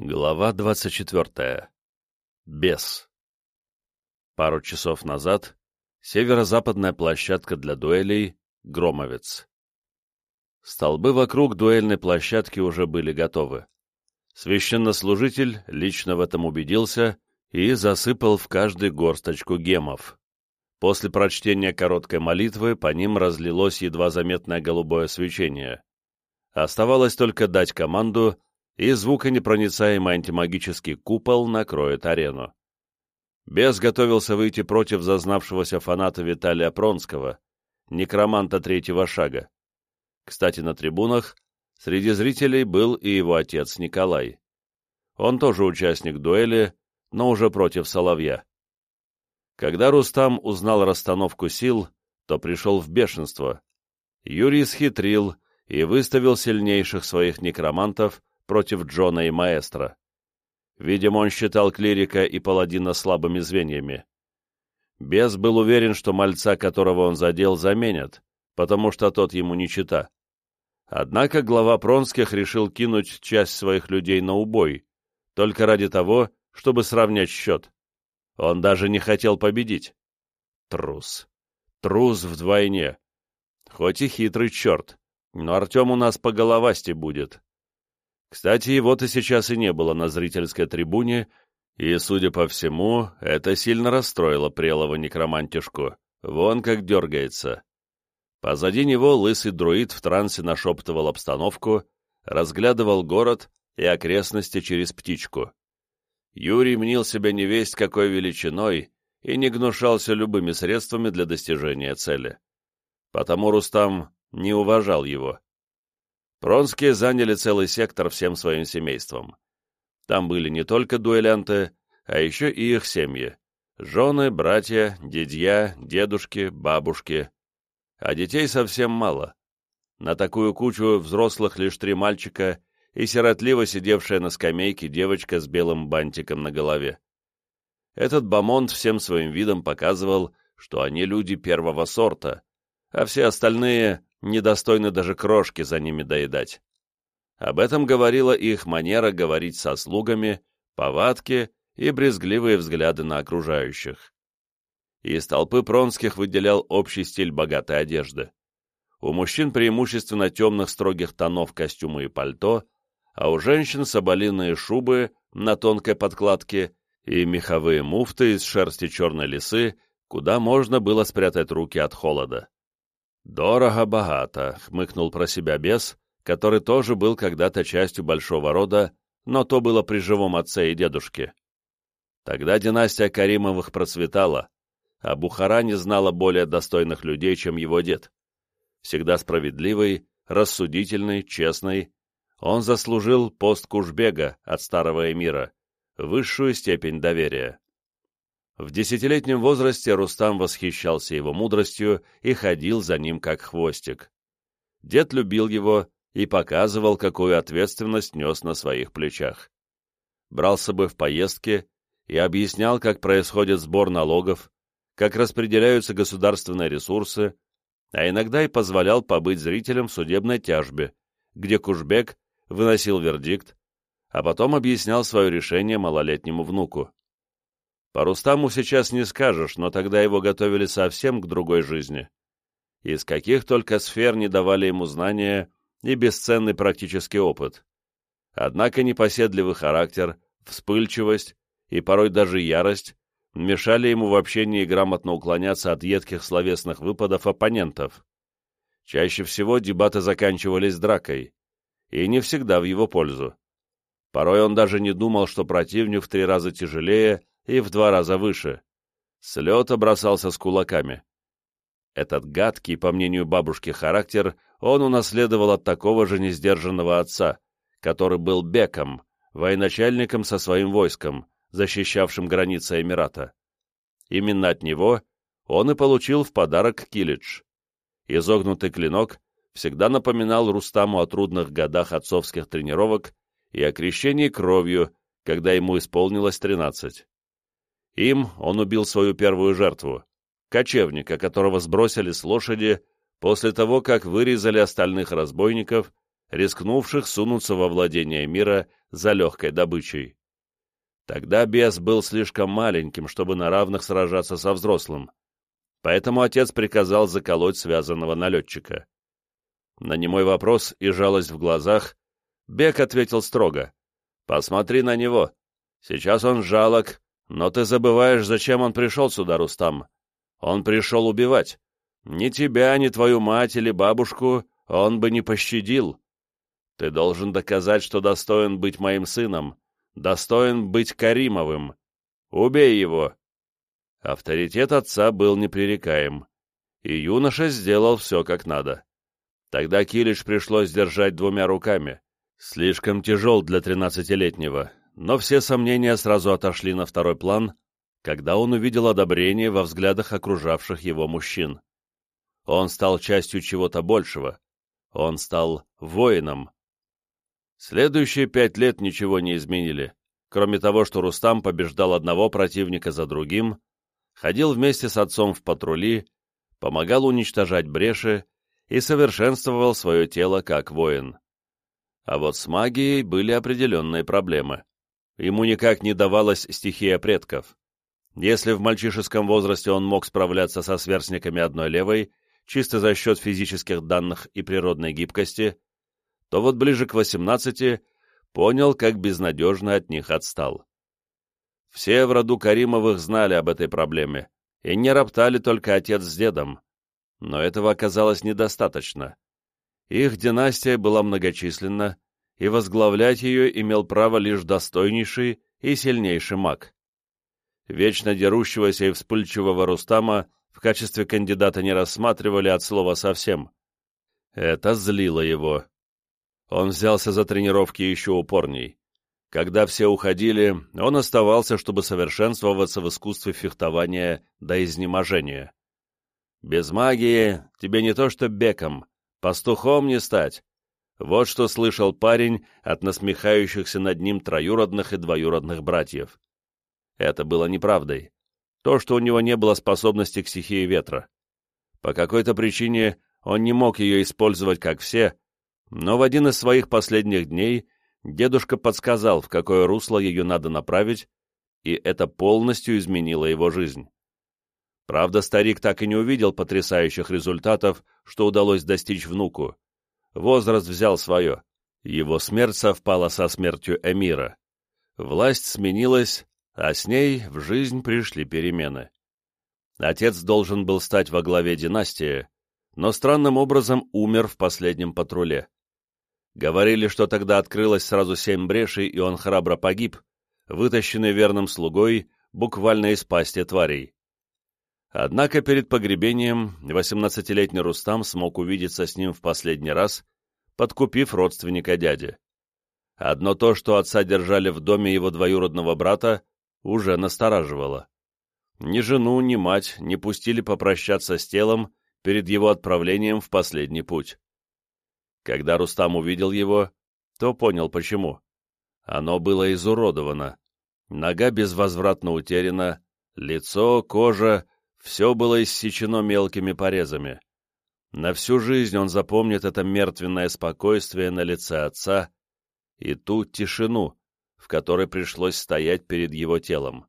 Глава 24. Бес. Пару часов назад северо-западная площадка для дуэлей Громовец. Столбы вокруг дуэльной площадки уже были готовы. Священнослужитель лично в этом убедился и засыпал в каждый горсточку гемов. После прочтения короткой молитвы по ним разлилось едва заметное голубое свечение. Оставалось только дать команду — и звуконепроницаемый антимагический купол накроет арену. Бес готовился выйти против зазнавшегося фаната Виталия Пронского, некроманта третьего шага. Кстати, на трибунах среди зрителей был и его отец Николай. Он тоже участник дуэли, но уже против Соловья. Когда Рустам узнал расстановку сил, то пришел в бешенство. Юрий схитрил и выставил сильнейших своих некромантов против Джона и Маэстро. Видимо, он считал клирика и паладина слабыми звеньями. Бес был уверен, что мальца, которого он задел, заменят, потому что тот ему не чита. Однако глава Пронских решил кинуть часть своих людей на убой, только ради того, чтобы сравнять счет. Он даже не хотел победить. Трус. Трус вдвойне. Хоть и хитрый черт, но Артем у нас по головасти будет. Кстати, его-то сейчас и не было на зрительской трибуне, и, судя по всему, это сильно расстроило прелого некромантишку. Вон как дергается. Позади него лысый друид в трансе нашептывал обстановку, разглядывал город и окрестности через птичку. Юрий мнил себя невесть какой величиной и не гнушался любыми средствами для достижения цели. Потому Рустам не уважал его. Пронские заняли целый сектор всем своим семейством. Там были не только дуэлянты, а еще и их семьи. Жены, братья, дядья, дедушки, бабушки. А детей совсем мало. На такую кучу взрослых лишь три мальчика и сиротливо сидевшая на скамейке девочка с белым бантиком на голове. Этот бомонд всем своим видом показывал, что они люди первого сорта, а все остальные недостойны даже крошки за ними доедать. Об этом говорила их манера говорить со слугами, повадки и брезгливые взгляды на окружающих. Из толпы Пронских выделял общий стиль богатой одежды. У мужчин преимущественно темных строгих тонов костюмы и пальто, а у женщин соболиные шубы на тонкой подкладке и меховые муфты из шерсти черной лисы, куда можно было спрятать руки от холода. «Дорого-богато», — хмыкнул про себя бес, который тоже был когда-то частью большого рода, но то было при живом отце и дедушке. Тогда династия Каримовых процветала, а Бухара не знала более достойных людей, чем его дед. Всегда справедливый, рассудительный, честный, он заслужил пост Кушбега от старого эмира, высшую степень доверия. В десятилетнем возрасте Рустам восхищался его мудростью и ходил за ним как хвостик. Дед любил его и показывал, какую ответственность нес на своих плечах. Брал с собой в поездки и объяснял, как происходит сбор налогов, как распределяются государственные ресурсы, а иногда и позволял побыть зрителем в судебной тяжбе, где Кушбек выносил вердикт, а потом объяснял свое решение малолетнему внуку. По Рустаму сейчас не скажешь, но тогда его готовили совсем к другой жизни. Из каких только сфер не давали ему знания и бесценный практический опыт. Однако непоседливый характер, вспыльчивость и порой даже ярость мешали ему в общении грамотно уклоняться от едких словесных выпадов оппонентов. Чаще всего дебаты заканчивались дракой, и не всегда в его пользу. Порой он даже не думал, что противник в три раза тяжелее и в два раза выше. С лета бросался с кулаками. Этот гадкий, по мнению бабушки, характер он унаследовал от такого же несдержанного отца, который был беком, военачальником со своим войском, защищавшим границы Эмирата. Именно от него он и получил в подарок килидж. Изогнутый клинок всегда напоминал Рустаму о трудных годах отцовских тренировок и о крещении кровью, когда ему исполнилось тринадцать. Им он убил свою первую жертву, кочевника, которого сбросили с лошади после того, как вырезали остальных разбойников рискнувших сунуться во владение мира за легкой добычей. Тогда бес был слишком маленьким, чтобы на равных сражаться со взрослым, поэтому отец приказал заколоть связанного налетчика. На немой вопрос и жалость в глазах Бек ответил строго. «Посмотри на него. Сейчас он жалок, но ты забываешь, зачем он пришел сюда, Рустам. Он пришел убивать. Ни тебя, ни твою мать или бабушку он бы не пощадил. Ты должен доказать, что достоин быть моим сыном, достоин быть Каримовым. Убей его!» Авторитет отца был непререкаем, и юноша сделал все как надо. Тогда Килиш пришлось держать двумя руками. Слишком тяжел для тринадцатилетнего, но все сомнения сразу отошли на второй план, когда он увидел одобрение во взглядах окружавших его мужчин. Он стал частью чего-то большего. Он стал воином. Следующие пять лет ничего не изменили, кроме того, что Рустам побеждал одного противника за другим, ходил вместе с отцом в патрули, помогал уничтожать бреши и совершенствовал свое тело как воин. А вот с магией были определенные проблемы. Ему никак не давалась стихия предков. Если в мальчишеском возрасте он мог справляться со сверстниками одной левой, чисто за счет физических данных и природной гибкости, то вот ближе к 18 понял, как безнадежно от них отстал. Все в роду Каримовых знали об этой проблеме, и не роптали только отец с дедом. Но этого оказалось недостаточно. Их династия была многочисленна, и возглавлять ее имел право лишь достойнейший и сильнейший маг. Вечно дерущегося и вспыльчивого Рустама в качестве кандидата не рассматривали от слова совсем. Это злило его. Он взялся за тренировки еще упорней. Когда все уходили, он оставался, чтобы совершенствоваться в искусстве фехтования до изнеможения. Без магии тебе не то что беком, пастухом не стать. Вот что слышал парень от насмехающихся над ним троюродных и двоюродных братьев. Это было неправдой. То, что у него не было способности к стихии ветра. По какой-то причине он не мог ее использовать, как все, но в один из своих последних дней дедушка подсказал, в какое русло ее надо направить, и это полностью изменило его жизнь. Правда, старик так и не увидел потрясающих результатов, что удалось достичь внуку. Возраст взял свое. Его смерть совпала со смертью Эмира. Власть сменилась, а с ней в жизнь пришли перемены. Отец должен был стать во главе династии, но странным образом умер в последнем патруле. Говорили, что тогда открылось сразу семь брешей, и он храбро погиб, вытащенный верным слугой буквально из пасти тварей. Однако перед погребением 18-летний Рустам смог увидеться с ним в последний раз, подкупив родственника дяди. Одно то, что отца держали в доме его двоюродного брата, уже настораживало. Ни жену, ни мать не пустили попрощаться с телом перед его отправлением в последний путь. Когда Рустам увидел его, то понял почему. Оно было изуродовано. Нога безвозвратно утеряна, лицо, кожа — все было иссечено мелкими порезами. На всю жизнь он запомнит это мертвенное спокойствие на лице отца и ту тишину, в которой пришлось стоять перед его телом.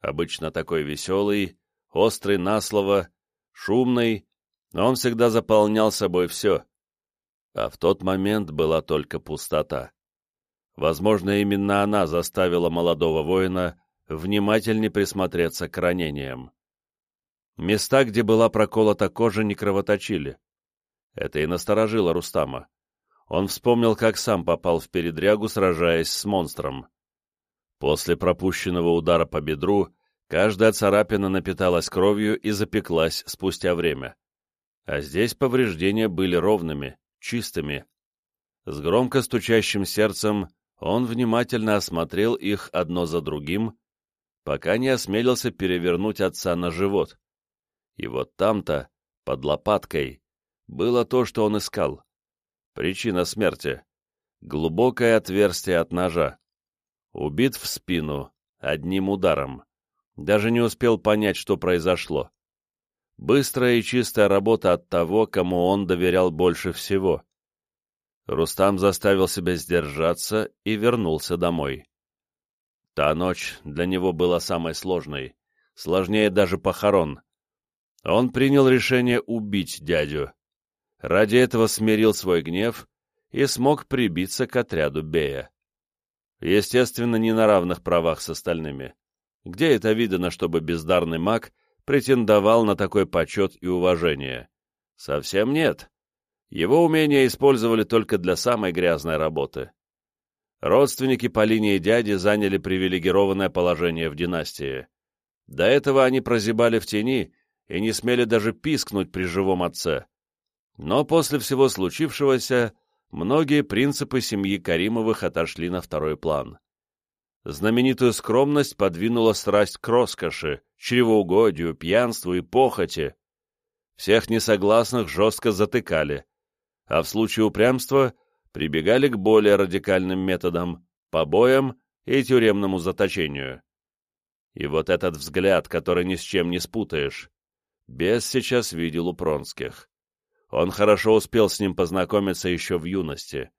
Обычно такой веселый, острый на слово, шумный, но он всегда заполнял собой все, а в тот момент была только пустота. Возможно, именно она заставила молодого воина внимательнее присмотреться к ранениям. Места, где была проколота кожа, не кровоточили. Это и насторожило Рустама. Он вспомнил, как сам попал в передрягу, сражаясь с монстром. После пропущенного удара по бедру каждая царапина напиталась кровью и запеклась спустя время. А здесь повреждения были ровными, чистыми. С громко стучащим сердцем он внимательно осмотрел их одно за другим, пока не осмелился перевернуть отца на живот. И вот там-то, под лопаткой, было то, что он искал. Причина смерти. Глубокое отверстие от ножа. Убит в спину, одним ударом. Даже не успел понять, что произошло. Быстрая и чистая работа от того, кому он доверял больше всего. Рустам заставил себя сдержаться и вернулся домой. Та ночь для него была самой сложной, сложнее даже похорон. Он принял решение убить дядю. Ради этого смирил свой гнев и смог прибиться к отряду Бея. Естественно, не на равных правах с остальными. Где это видано, чтобы бездарный маг претендовал на такой почет и уважение? Совсем нет. Его умения использовали только для самой грязной работы. Родственники по линии дяди заняли привилегированное положение в династии. До этого они прозябали в тени и не смели даже пискнуть при живом отце. Но после всего случившегося многие принципы семьи Каримовых отошли на второй план. Знаменитую скромность подвинула страсть к роскоши, чревоугодию, пьянству и похоти. Всех несогласных жестко затыкали, а в случае упрямства прибегали к более радикальным методам – побоям и тюремному заточению. И вот этот взгляд, который ни с чем не спутаешь, бес сейчас видел у Пронских. Он хорошо успел с ним познакомиться еще в юности.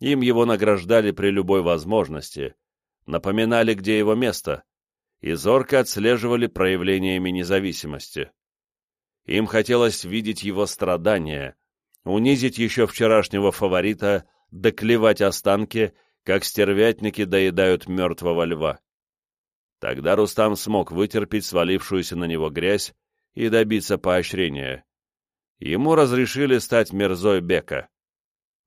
Им его награждали при любой возможности, напоминали, где его место, и зорко отслеживали проявлениями независимости. Им хотелось видеть его страдания, унизить еще вчерашнего фаворита, доклевать останки, как стервятники доедают мертвого льва. Тогда Рустам смог вытерпеть свалившуюся на него грязь и добиться поощрения. Ему разрешили стать мерзой Бека.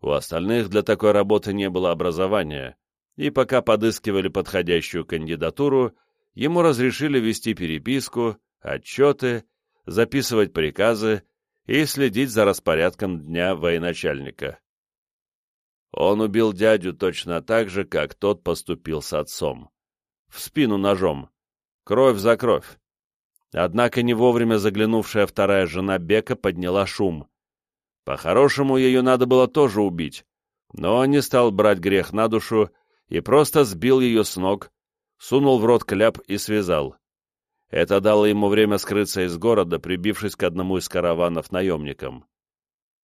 У остальных для такой работы не было образования, и пока подыскивали подходящую кандидатуру, ему разрешили вести переписку, отчеты, записывать приказы и следить за распорядком дня военачальника. Он убил дядю точно так же, как тот поступил с отцом. В спину ножом. Кровь за кровь. Однако не вовремя заглянувшая вторая жена Бека подняла шум. По-хорошему, ее надо было тоже убить, но он не стал брать грех на душу и просто сбил ее с ног, сунул в рот кляп и связал. Это дало ему время скрыться из города, прибившись к одному из караванов наемникам.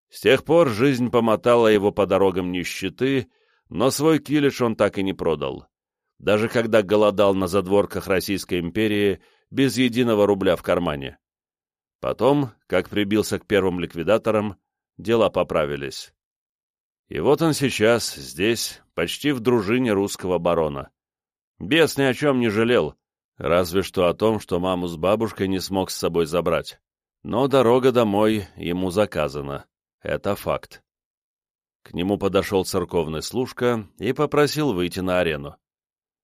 С тех пор жизнь помотала его по дорогам нищеты, но свой килиш он так и не продал. Даже когда голодал на задворках Российской империи без единого рубля в кармане. Потом, как прибился к первым ликвидаторам, дела поправились. И вот он сейчас, здесь, почти в дружине русского барона. Бес ни о чем не жалел, Разве что о том, что маму с бабушкой не смог с собой забрать. Но дорога домой ему заказана. Это факт. К нему подошел церковный служка и попросил выйти на арену.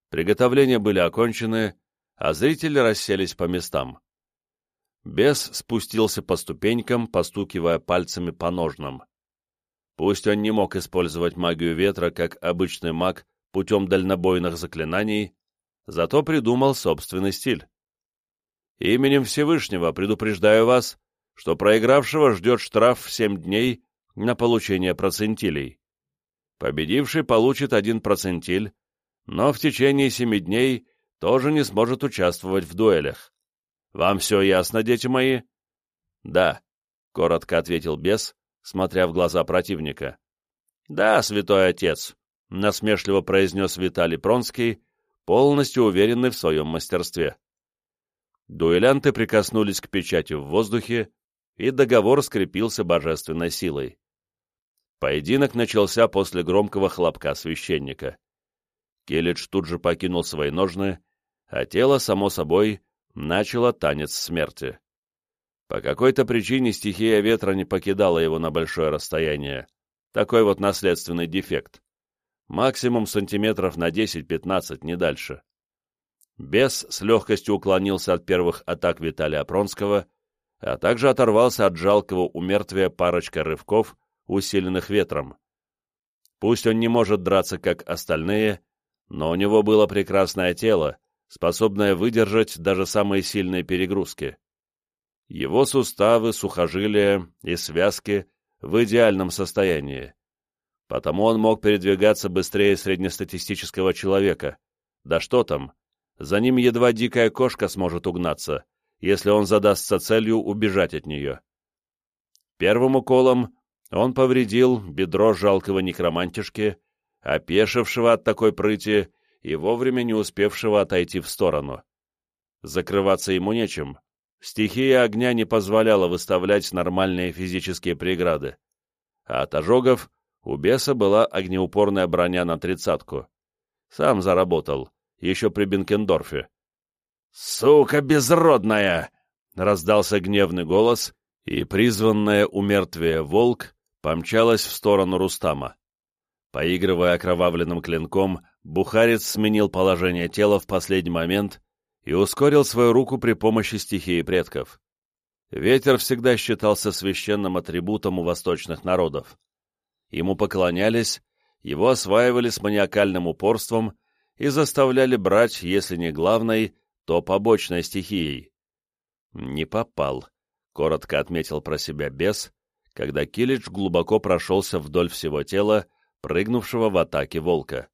Приготовления были окончены, а зрители расселись по местам. Бес спустился по ступенькам, постукивая пальцами по ножнам. Пусть он не мог использовать магию ветра, как обычный маг, путем дальнобойных заклинаний, зато придумал собственный стиль. Именем Всевышнего предупреждаю вас, что проигравшего ждет штраф в 7 дней на получение процентилей. Победивший получит один процентиль, но в течение семи дней тоже не сможет участвовать в дуэлях. Вам все ясно, дети мои? Да, — коротко ответил бес, смотря в глаза противника. Да, святой отец, — насмешливо произнес Виталий Пронский, полностью уверенный в своем мастерстве. Дуэлянты прикоснулись к печати в воздухе, и договор скрепился божественной силой. Поединок начался после громкого хлопка священника. Келидж тут же покинул свои ножны, а тело, само собой, начало танец смерти. По какой-то причине стихия ветра не покидала его на большое расстояние. Такой вот наследственный дефект максимум сантиметров на 10-15, не дальше. Бес с легкостью уклонился от первых атак Виталия Пронского, а также оторвался от жалкого умертвия парочка рывков, усиленных ветром. Пусть он не может драться, как остальные, но у него было прекрасное тело, способное выдержать даже самые сильные перегрузки. Его суставы, сухожилия и связки в идеальном состоянии потому он мог передвигаться быстрее среднестатистического человека. Да что там, за ним едва дикая кошка сможет угнаться, если он задастся целью убежать от нее. Первым уколом Он повредил бедро жалкого некромантишки, опешившего от такой прыти и вовремя не успевшего отойти в сторону. Закрываться ему нечем. Стихия огня не позволяла выставлять нормальные физические преграды. А от ожогов у беса была огнеупорная броня на тридцатку. Сам заработал, еще при Бенкендорфе. «Сука безродная!» — раздался гневный голос, и призванная у мертвия волк помчалась в сторону Рустама. Поигрывая окровавленным клинком, бухарец сменил положение тела в последний момент и ускорил свою руку при помощи стихии предков. Ветер всегда считался священным атрибутом у восточных народов. Ему поклонялись, его осваивали с маниакальным упорством и заставляли брать, если не главной, то побочной стихией. «Не попал», — коротко отметил про себя бес, когда Килич глубоко прошелся вдоль всего тела, прыгнувшего в атаке волка.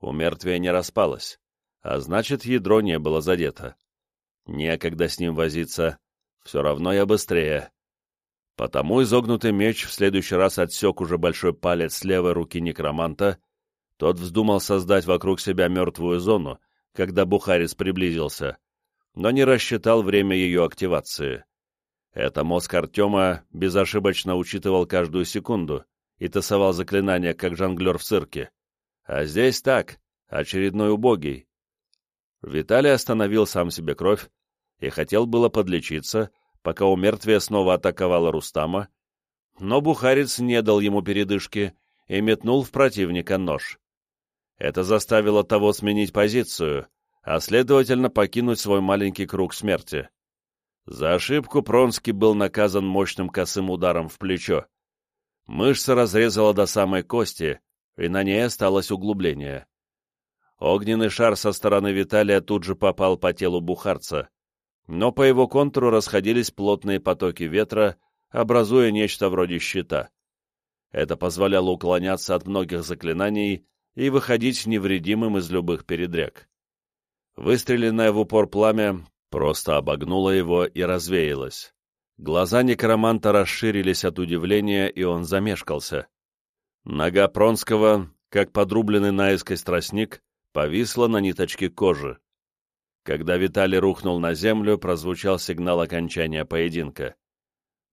У мертвия не распалось, а значит, ядро не было задето. Некогда с ним возиться, все равно я быстрее. Потому изогнутый меч в следующий раз отсек уже большой палец левой руки некроманта, тот вздумал создать вокруг себя мертвую зону, когда Бухарец приблизился, но не рассчитал время ее активации. Это мозг Артема безошибочно учитывал каждую секунду и тасовал заклинания, как жонглер в цирке. А здесь так, очередной убогий. Виталий остановил сам себе кровь и хотел было подлечиться, пока у мертвия снова атаковала Рустама, но Бухарец не дал ему передышки и метнул в противника нож. Это заставило того сменить позицию, а следовательно покинуть свой маленький круг смерти. За ошибку Пронский был наказан мощным косым ударом в плечо. Мышца разрезала до самой кости, и на ней осталось углубление. Огненный шар со стороны Виталия тут же попал по телу бухарца, но по его контуру расходились плотные потоки ветра, образуя нечто вроде щита. Это позволяло уклоняться от многих заклинаний и выходить невредимым из любых передряг. Выстреленное в упор пламя просто обогнуло его и развеялось. Глаза некроманта расширились от удивления, и он замешкался. Нога Пронского, как подрубленный наискось тростник, повисла на ниточке кожи. Когда Виталий рухнул на землю, прозвучал сигнал окончания поединка.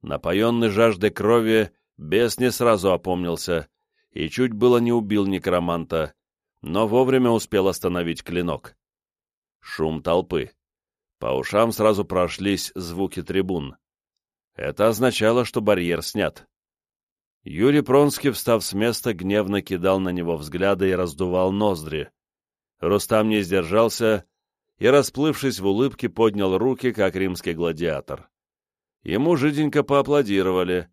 Напоенный жаждой крови, бес не сразу опомнился и чуть было не убил некроманта, но вовремя успел остановить клинок. Шум толпы. По ушам сразу прошлись звуки трибун. Это означало, что барьер снят. Юрий Пронский, встав с места, гневно кидал на него взгляды и раздувал ноздри. Рустам не сдержался и, расплывшись в улыбке, поднял руки, как римский гладиатор. Ему жиденько поаплодировали.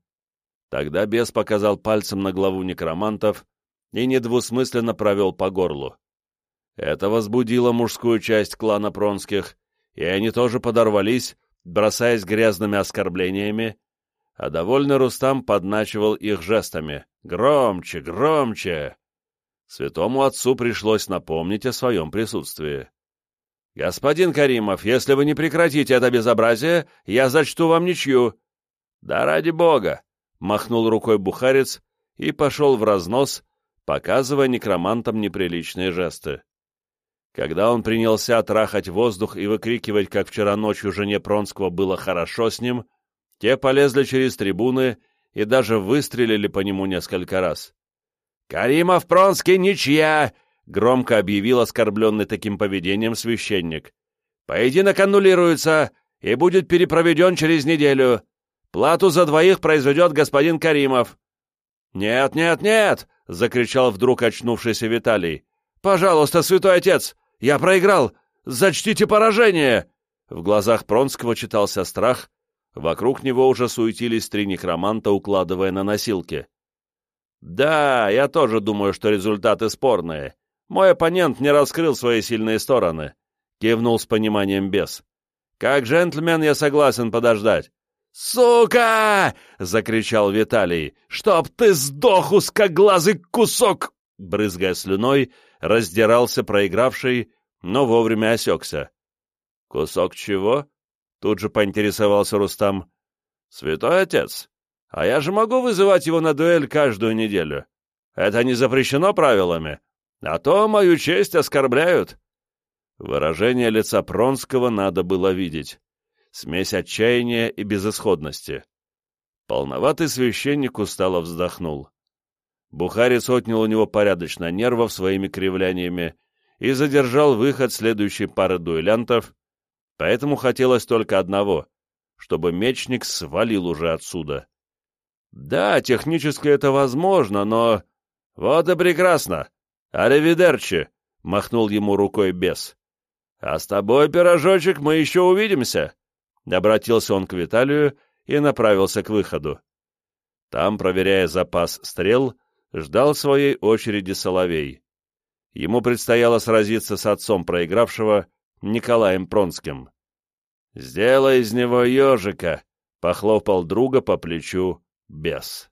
Тогда бес показал пальцем на главу некромантов и недвусмысленно провел по горлу. Это возбудило мужскую часть клана Пронских, и они тоже подорвались, бросаясь грязными оскорблениями, а довольный Рустам подначивал их жестами «Громче, громче!». Святому отцу пришлось напомнить о своем присутствии. «Господин Каримов, если вы не прекратите это безобразие, я зачту вам ничью». «Да ради бога!» — махнул рукой бухарец и пошел в разнос, показывая некромантам неприличные жесты. Когда он принялся трахать воздух и выкрикивать, как вчера ночью жене Пронского было хорошо с ним, те полезли через трибуны и даже выстрелили по нему несколько раз. «Каримов Пронский ничья!» — громко объявил оскорбленный таким поведением священник. «Поединок аннулируется и будет перепроведен через неделю. Плату за двоих произведет господин Каримов». «Нет, нет, нет!» — закричал вдруг очнувшийся Виталий. «Пожалуйста, святой отец, я проиграл! Зачтите поражение!» В глазах Пронского читался страх, вокруг него уже суетились три некроманта, укладывая на носилки. «Да, я тоже думаю, что результаты спорные. Мой оппонент не раскрыл свои сильные стороны», — кивнул с пониманием бес. «Как джентльмен я согласен подождать». «Сука!» — закричал Виталий. «Чтоб ты сдох, узкоглазый кусок!» Брызгая слюной, раздирался проигравший, но вовремя осекся. «Кусок чего?» — тут же поинтересовался Рустам. «Святой отец, А я же могу вызывать его на дуэль каждую неделю. Это не запрещено правилами, а то мою честь оскорбляют». Выражение лица Пронского надо было видеть. Смесь отчаяния и безысходности. Полноватый священник устало вздохнул. Бухарец отнял у него порядочно нервов своими кривляниями и задержал выход следующей пары дуэлянтов, поэтому хотелось только одного — чтобы мечник свалил уже отсюда. Да, технически это возможно, но... Вот и прекрасно! Аривидерчи! — махнул ему рукой бес. А с тобой, пирожочек, мы еще увидимся! Обратился он к Виталию и направился к выходу. Там, проверяя запас стрел, ждал своей очереди Соловей. Ему предстояло сразиться с отцом проигравшего, Николаем Пронским. «Сделай из него ежика!» — похлопал друга по плечу бес.